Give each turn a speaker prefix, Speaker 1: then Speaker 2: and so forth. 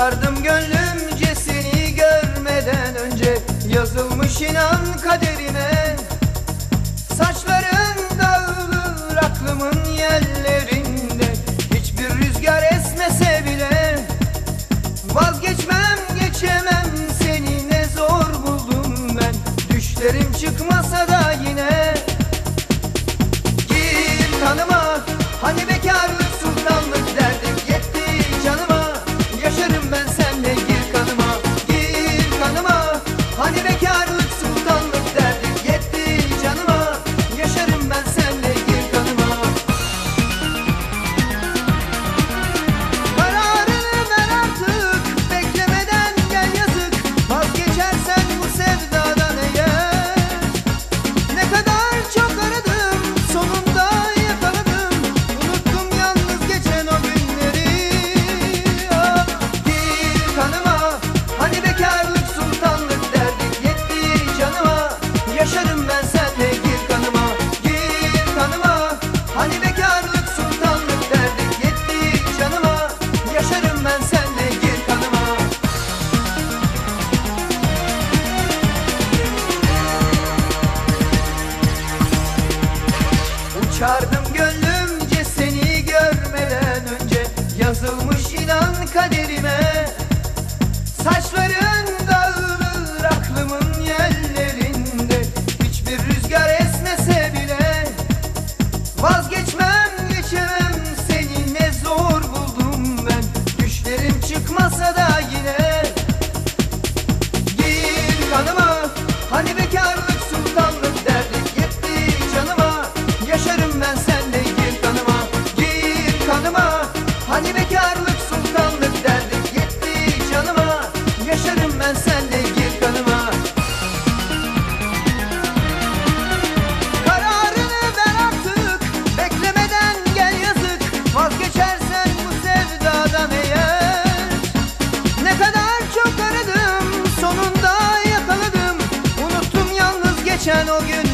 Speaker 1: Sardım gönlümce seni görmeden önce. Yazılmış inan kaderime Saçların dağılır aklımın yerlerinde. Hiçbir rüzgar esmese bile Vazgeçmem geçemem seni. Ne zor buldum ben Düşlerim çıkmasa da yine Yaşardım gönlümce seni görmeden önce. Yazılmış inan kaderim. channel you